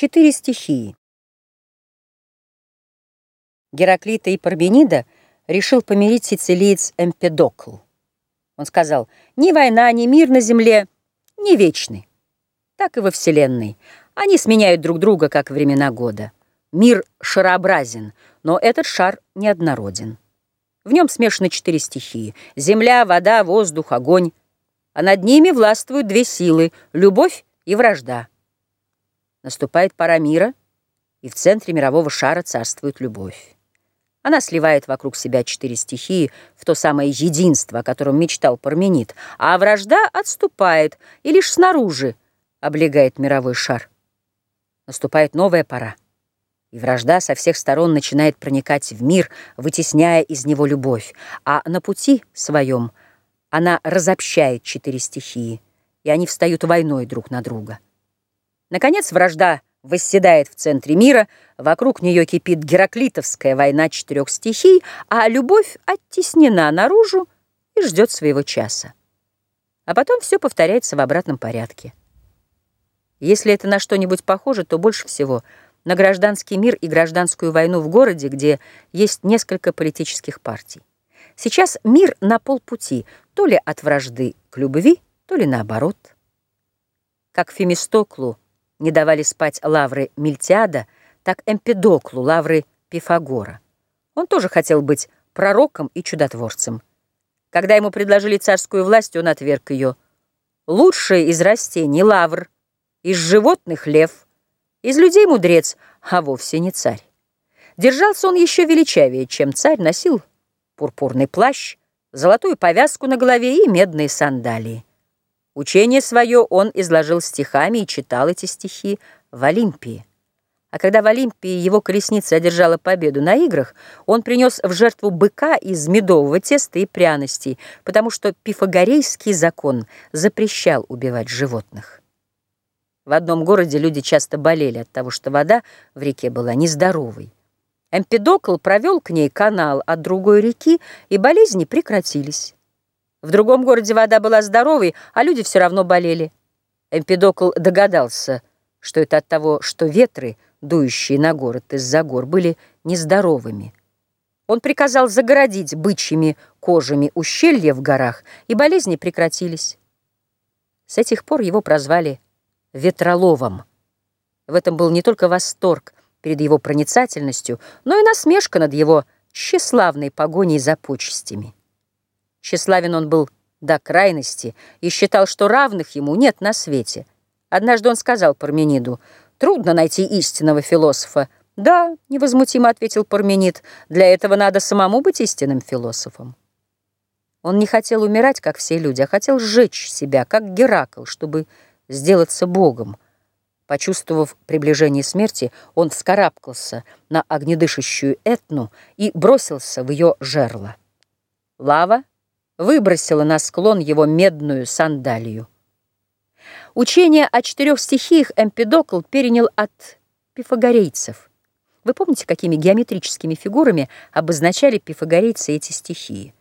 Четыре стихии. Гераклита и Парменида решил помирить сицилиец Эмпедокл. Он сказал, ни война, ни мир на земле не вечны. Так и во Вселенной. Они сменяют друг друга, как времена года. Мир шарообразен, но этот шар неоднороден. В нем смешаны четыре стихии — земля, вода, воздух, огонь. А над ними властвуют две силы — любовь и вражда. Наступает пора мира, и в центре мирового шара царствует любовь. Она сливает вокруг себя четыре стихии в то самое единство, о котором мечтал Парменид, а вражда отступает и лишь снаружи облегает мировой шар. Наступает новая пора, и вражда со всех сторон начинает проникать в мир, вытесняя из него любовь, а на пути своем она разобщает четыре стихии, и они встают войной друг на друга. Наконец, вражда восседает в центре мира, вокруг нее кипит гераклитовская война четырех стихий, а любовь оттеснена наружу и ждет своего часа. А потом все повторяется в обратном порядке. Если это на что-нибудь похоже, то больше всего на гражданский мир и гражданскую войну в городе, где есть несколько политических партий. Сейчас мир на полпути, то ли от вражды к любви, то ли наоборот. Как Фемистоклу, не давали спать лавры Мильтиада, так Эмпедоклу лавры Пифагора. Он тоже хотел быть пророком и чудотворцем. Когда ему предложили царскую власть, он отверг ее. Лучшее из растений — лавр, из животных — лев, из людей — мудрец, а вовсе не царь. Держался он еще величавее, чем царь, носил пурпурный плащ, золотую повязку на голове и медные сандалии. Учение свое он изложил стихами и читал эти стихи в Олимпии. А когда в Олимпии его колесница одержала победу на играх, он принес в жертву быка из медового теста и пряностей, потому что пифагорейский закон запрещал убивать животных. В одном городе люди часто болели от того, что вода в реке была нездоровой. Эмпидокл провел к ней канал от другой реки, и болезни прекратились. В другом городе вода была здоровой, а люди все равно болели. Эмпидокл догадался, что это от того, что ветры, дующие на город из-за гор, были нездоровыми. Он приказал загородить бычьими кожами ущелья в горах, и болезни прекратились. С этих пор его прозвали Ветроловом. В этом был не только восторг перед его проницательностью, но и насмешка над его тщеславной погоней за почестями. Тщеславен он был до крайности и считал, что равных ему нет на свете. Однажды он сказал Пармениду, «Трудно найти истинного философа». «Да», — невозмутимо ответил Парменид, «для этого надо самому быть истинным философом». Он не хотел умирать, как все люди, а хотел сжечь себя, как Геракл, чтобы сделаться Богом. Почувствовав приближение смерти, он вскарабкался на огнедышащую Этну и бросился в ее жерло. Лава выбросила на склон его медную сандалию. Учение о четырех стихиях Эмпидокл перенял от пифагорейцев. Вы помните, какими геометрическими фигурами обозначали пифагорейцы эти стихии?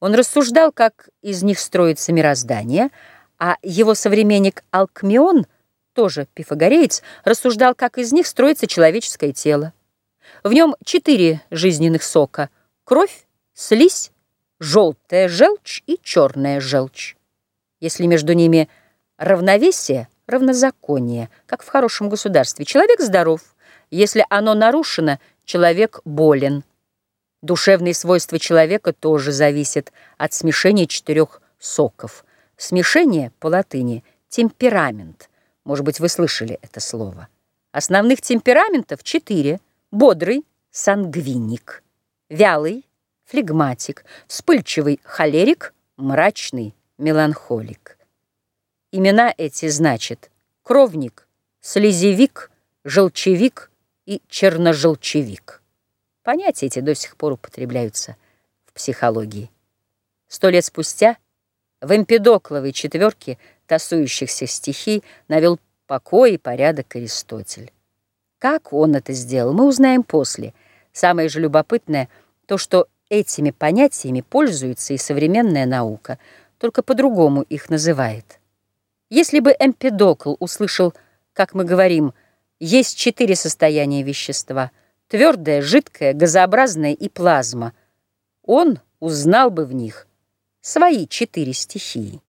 Он рассуждал, как из них строится мироздание, а его современник Алкмион, тоже пифагореец, рассуждал, как из них строится человеческое тело. В нем четыре жизненных сока – кровь, слизь, желтая желчь и черная желчь. Если между ними равновесие, равнозаконие, как в хорошем государстве, человек здоров. Если оно нарушено, человек болен. Душевные свойства человека тоже зависят от смешения четырех соков. Смешение по латыни – темперамент. Может быть, вы слышали это слово. Основных темпераментов четыре. Бодрый – сангвиник, вялый флегматик, вспыльчивый холерик, мрачный меланхолик. Имена эти значат кровник, слезевик, желчевик и черножелчевик. Понятия эти до сих пор употребляются в психологии. Сто лет спустя в эмпидокловой четверке тасующихся стихий навел покой и порядок Аристотель. Как он это сделал, мы узнаем после. Самое же любопытное — то, что Этими понятиями пользуется и современная наука, только по-другому их называет. Если бы Эмпедокл услышал, как мы говорим, есть четыре состояния вещества — твердое, жидкое, газообразное и плазма. Он узнал бы в них свои четыре стихии.